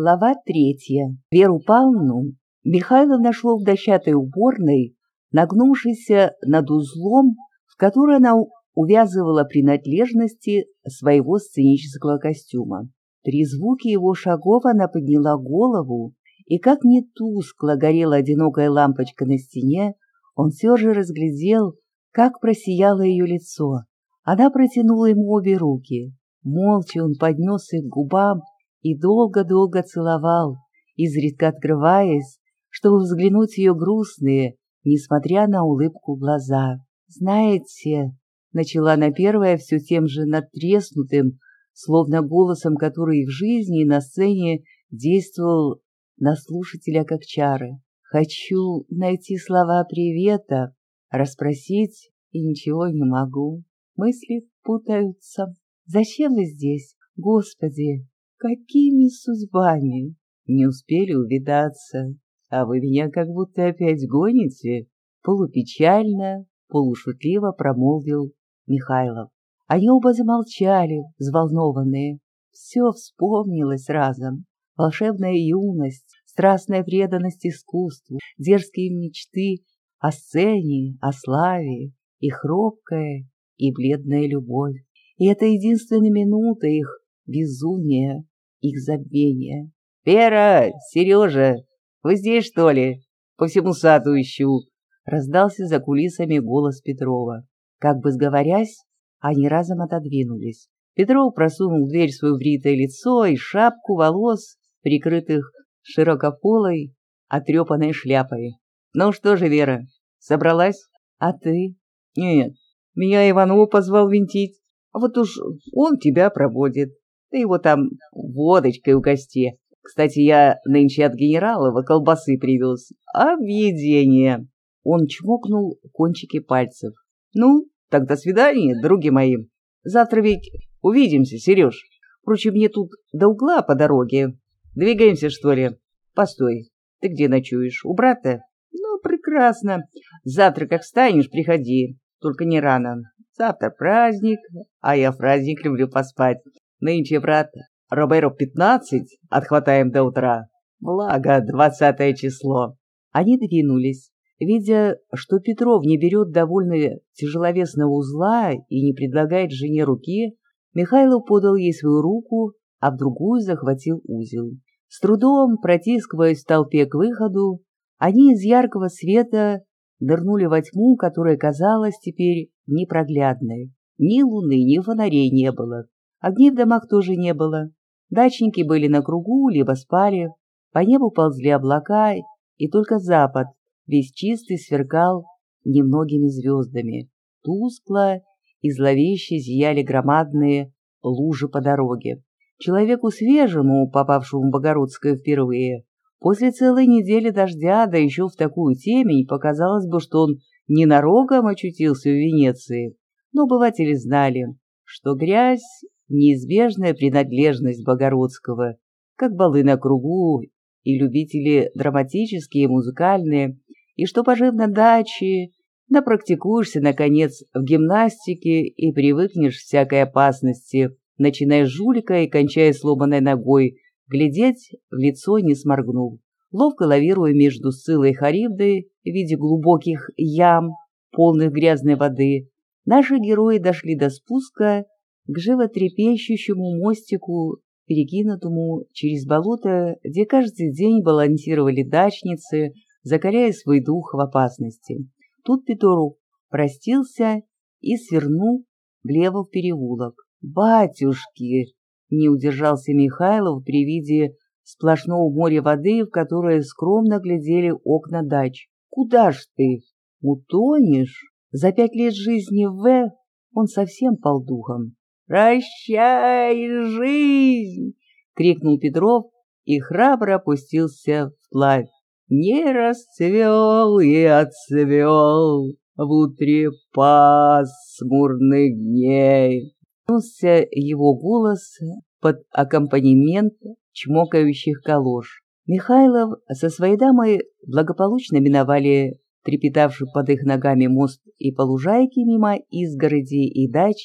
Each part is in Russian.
Глава третья. Веру Павловну Михайлов нашел в дощатой уборной, нагнувшейся над узлом, в который она увязывала принадлежности своего сценического костюма. При звуке его шагов она подняла голову, и как не тускло горела одинокая лампочка на стене, он все же разглядел, как просияло ее лицо. Она протянула ему обе руки. Молча он поднес их к губам и долго-долго целовал, изредка открываясь, чтобы взглянуть в ее грустные, несмотря на улыбку, глаза. «Знаете», — начала она первая все тем же надтреснутым, словно голосом, который в жизни и на сцене действовал на слушателя как чары. «Хочу найти слова привета, расспросить, и ничего не могу. Мысли путаются. Зачем вы здесь, Господи? Какими судьбами? Не успели увидаться, а вы меня как будто опять гоните, полупечально, полушутливо промолвил Михайлов. Они оба замолчали, взволнованные. Все вспомнилось разом. Волшебная юность, страстная преданность искусству, дерзкие мечты о сцене, о славе и хрупкая и бледная любовь. И это единственная минута их безумия, их забвения. «Вера! Сережа! Вы здесь, что ли? По всему саду ищу!» Раздался за кулисами голос Петрова. Как бы сговорясь, они разом отодвинулись. Петров просунул в дверь свое бритое лицо и шапку волос, прикрытых широкополой, отрепанной шляпой. «Ну что же, Вера, собралась? А ты?» «Нет, меня Иванов позвал винтить. А вот уж он тебя проводит. Ты его там водочкой угости. Кстати, я нынче от генералова колбасы привез. Объедение. Он чмокнул кончики пальцев. Ну, так до свидания, други мои. Завтра ведь увидимся, Сереж. Впрочем, мне тут до угла по дороге. Двигаемся, что ли? Постой, ты где ночуешь? У брата? Ну, прекрасно. Завтра, как встанешь, приходи. Только не рано. Завтра праздник, а я в праздник люблю поспать. Нынче, брат, Роберу пятнадцать, отхватаем до утра. Благо, двадцатое число. Они двинулись. Видя, что Петров не берет довольно тяжеловесного узла и не предлагает жене руки, Михайлов подал ей свою руку, а в другую захватил узел. С трудом, протискиваясь в толпе к выходу, они из яркого света нырнули во тьму, которая казалась теперь непроглядной. Ни луны, ни фонарей не было. Огней в домах тоже не было. Дачники были на кругу, либо спали. По небу ползли облака, и только запад, весь чистый, сверкал немногими звездами. Тускло и зловеще зияли громадные лужи по дороге. Человеку свежему, попавшему в Богородское впервые, после целой недели дождя, да еще в такую темень, показалось бы, что он ненароком очутился в Венеции. Но обыватели знали, что грязь неизбежная принадлежность Богородского, как балы на кругу и любители драматические и музыкальные, и что, пожив на даче, напрактикуешься, наконец, в гимнастике и привыкнешь всякой опасности, начиная с жулика и кончая сломанной ногой, глядеть в лицо не сморгнул. Ловко лавируя между Сциллой и в виде глубоких ям, полных грязной воды, наши герои дошли до спуска к животрепещущему мостику, перекинутому через болото, где каждый день балансировали дачницы, закаляя свой дух в опасности. Тут Петору простился и свернул влево в переулок. «Батюшки!» — не удержался Михайлов при виде сплошного моря воды, в которое скромно глядели окна дач. «Куда ж ты? Утонешь?» За пять лет жизни в В он совсем пал духом. «Прощай, жизнь!» — крикнул Петров и храбро опустился вплавь. Не расцвел и отцвел в утре пасмурных дней. Несся его голос под аккомпанемент чмокающих калош. Михайлов со своей дамой благополучно миновали трепетавший под их ногами мост и по лужайке мимо изгороди и дач,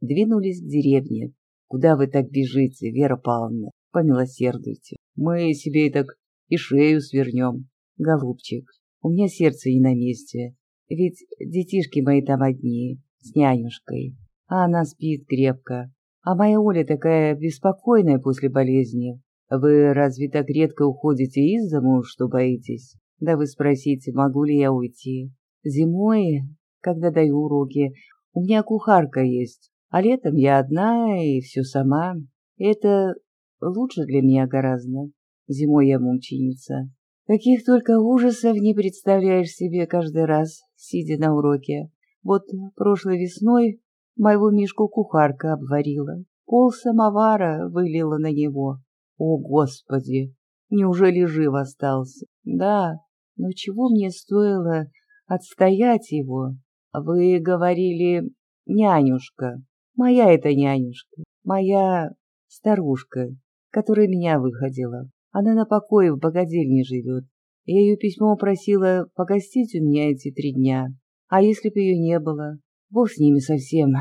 двинулись к деревне. «Куда вы так бежите, Вера Павловна? Помилосердуйте». Мы себе и так и шею свернем. Голубчик, у меня сердце не на месте. Ведь детишки мои там одни, с нянюшкой. А она спит крепко. А моя Оля такая беспокойная после болезни. Вы разве так редко уходите из дому, что боитесь? Да вы спросите, могу ли я уйти. Зимой, когда даю уроки, у меня кухарка есть, а летом я одна и все сама. Это лучше для меня гораздо. Зимой я мученица. Каких только ужасов не представляешь себе каждый раз, сидя на уроке. Вот прошлой весной моего Мишку кухарка обварила. Пол самовара вылила на него. О, Господи! Неужели жив остался? Да, но чего мне стоило отстоять его? Вы говорили «нянюшка». Моя это нянюшка, моя старушка, которая меня выходила. Она на покое в богадельне живет. Я ее письмо просила погостить у меня эти три дня. А если бы ее не было? Бог с ними совсем,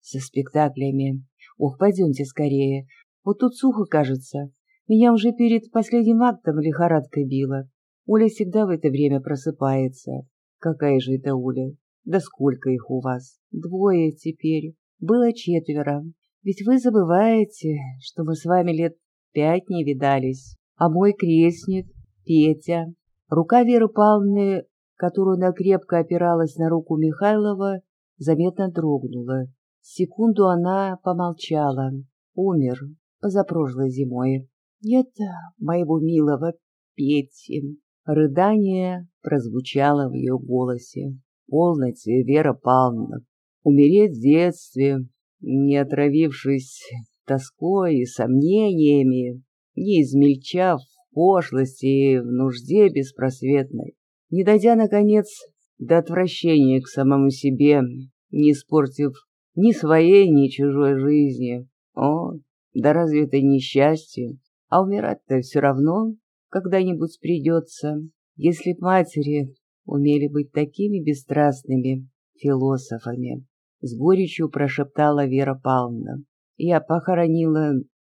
со спектаклями. Ох, пойдемте скорее. Вот тут сухо, кажется. Меня уже перед последним актом лихорадкой била. Оля всегда в это время просыпается. Какая же это Оля? Да сколько их у вас? Двое теперь. Было четверо. Ведь вы забываете, что мы с вами лет пять не видались. А мой крестник, Петя. Рука Веры Павловны, которую она крепко опиралась на руку Михайлова, заметно дрогнула. Секунду она помолчала. Умер позапрошлой зимой. Нет моего милого Пети. Рыдание прозвучало в ее голосе. Полноте, Вера Павловна, умереть в детстве, не отравившись тоской и сомнениями, не измельчав в пошлости и в нужде беспросветной, не дойдя, наконец, до отвращения к самому себе, не испортив ни своей, ни чужой жизни. О, да разве это несчастье? А умирать-то все равно когда-нибудь придется. Если б матери умели быть такими бесстрастными философами, с горечью прошептала Вера Павловна. Я похоронила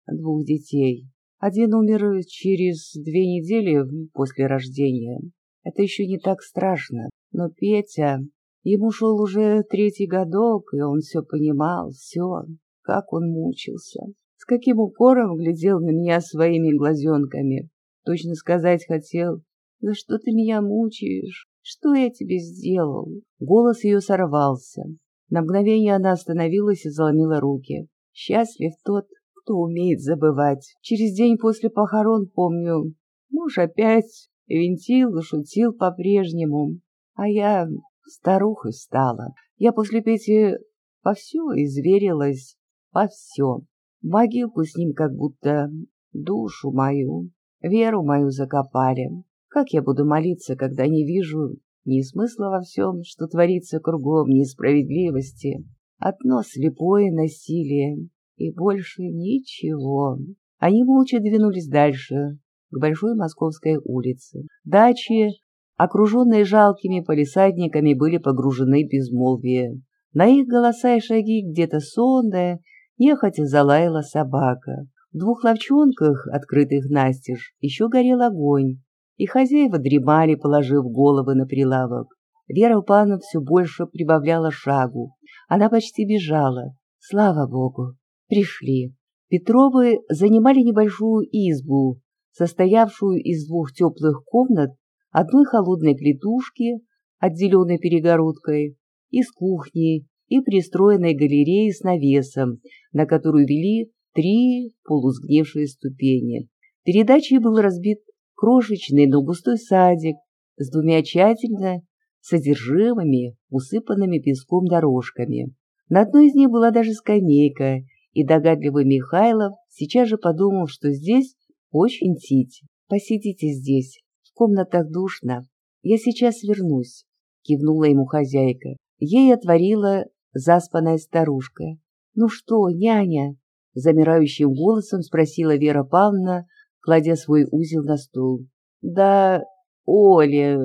двух детей. Один умер через две недели после рождения. Это еще не так страшно. Но Петя... Ему шел уже третий годок, и он все понимал, все, как он мучился. С каким упором глядел на меня своими глазенками. Точно сказать хотел, «За что ты меня мучаешь? Что я тебе сделал?» Голос ее сорвался. На мгновение она остановилась и заломила руки. «Счастлив тот, кто умеет забывать. Через день после похорон, помню, муж опять винтил шутил по-прежнему. А я старухой стала. Я после Пети по все изверилась, по все. Могилку с ним как будто душу мою, веру мою закопали. Как я буду молиться, когда не вижу ни смысла во всем, что творится кругом, несправедливости, одно слепое насилие и больше ничего. Они молча двинулись дальше, к Большой Московской улице. Дачи, окруженные жалкими полисадниками, были погружены в безмолвие. На их голоса и шаги где-то сонная, нехотя залаяла собака. В двух ловчонках, открытых настежь, еще горел огонь, и хозяева дремали, положив головы на прилавок. Вера Павловна все больше прибавляла шагу. Она почти бежала. Слава Богу, пришли. Петровы занимали небольшую избу, состоявшую из двух теплых комнат, одной холодной клетушки, отделенной перегородкой, из кухни и пристроенной галереи с навесом, на которую вели три полусгнившие ступени. Передачей был разбит крошечный, но густой садик с двумя тщательно содержимыми, усыпанными песком дорожками. На одной из них была даже скамейка, и догадливый Михайлов сейчас же подумал, что здесь очень тить. Посидите здесь, в комнатах душно. Я сейчас вернусь, кивнула ему хозяйка. Ей отворила заспанная старушка. Ну что, няня? Замирающим голосом спросила Вера Павловна, кладя свой узел на стол. Да, Оля,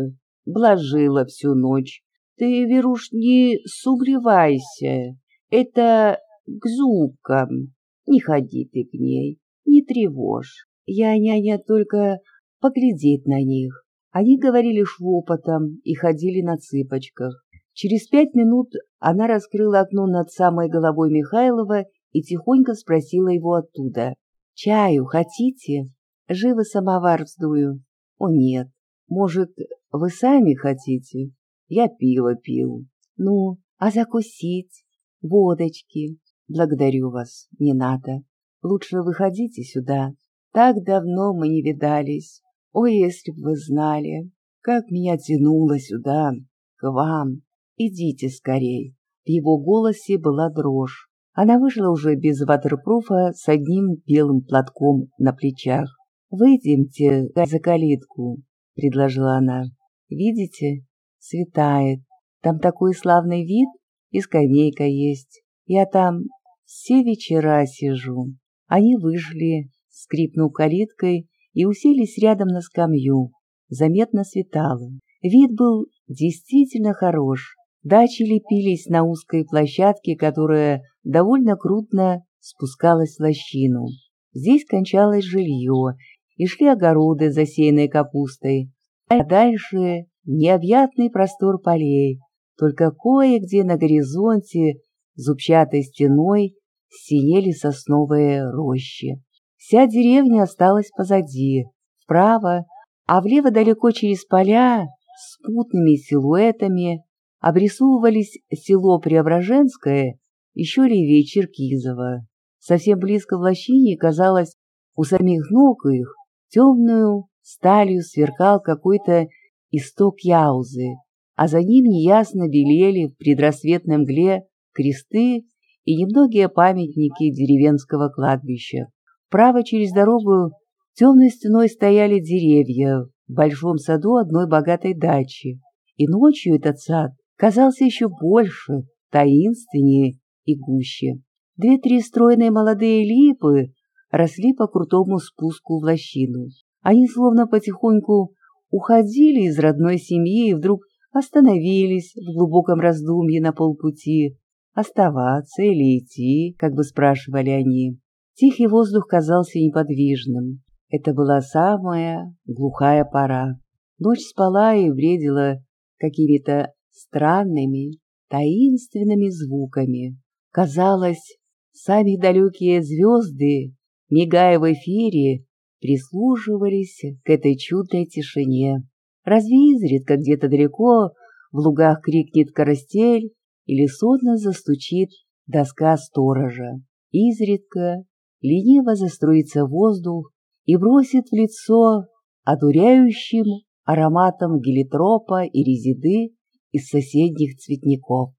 блажила всю ночь. Ты, Веруш, не субревайся. Это к зубкам. Не ходи ты к ней, не тревожь. Я, няня, только поглядеть на них. Они говорили шепотом и ходили на цыпочках. Через пять минут она раскрыла окно над самой головой Михайлова и тихонько спросила его оттуда. «Чаю хотите? Живо самовар вздую». «О, нет. Может, вы сами хотите? Я пиво пил». «Ну, а закусить? Водочки?» «Благодарю вас, не надо. Лучше выходите сюда. Так давно мы не видались. Ой, если бы вы знали, как меня тянуло сюда, к вам. Идите скорей». В его голосе была дрожь. Она вышла уже без ватерпруфа с одним белым платком на плечах. «Выйдемте за калитку», — предложила она. «Видите, светает. Там такой славный вид, и скамейка есть. Я там все вечера сижу». Они вышли, скрипнув калиткой, и уселись рядом на скамью. Заметно светало. Вид был действительно хорош. Дачи лепились на узкой площадке, которая довольно крупно спускалась в лощину. Здесь кончалось жилье, и шли огороды, засеянные капустой, а дальше необъятный простор полей, только кое-где на горизонте зубчатой стеной синели сосновые рощи. Вся деревня осталась позади, вправо, а влево далеко через поля с путными силуэтами обрисовывались село Преображенское, еще левее Черкизово. Совсем близко в лощине, казалось, у самих ног их темную сталью сверкал какой-то исток Яузы, а за ним неясно белели в предрассветной мгле кресты и немногие памятники деревенского кладбища. Право через дорогу темной стеной стояли деревья в большом саду одной богатой дачи, и ночью этот сад казался еще больше, таинственнее и гуще. Две-три стройные молодые липы росли по крутому спуску в лощину. Они словно потихоньку уходили из родной семьи и вдруг остановились в глубоком раздумье на полпути. Оставаться или идти, как бы спрашивали они. Тихий воздух казался неподвижным. Это была самая глухая пора. Ночь спала и бредила какими-то странными, таинственными звуками. Казалось, сами далекие звезды, мигая в эфире, прислушивались к этой чудной тишине. Разве изредка где-то далеко в лугах крикнет карастель или сонно застучит доска сторожа? Изредка лениво заструится воздух и бросит в лицо одуряющим ароматом гелитропа и резиды из соседних цветников.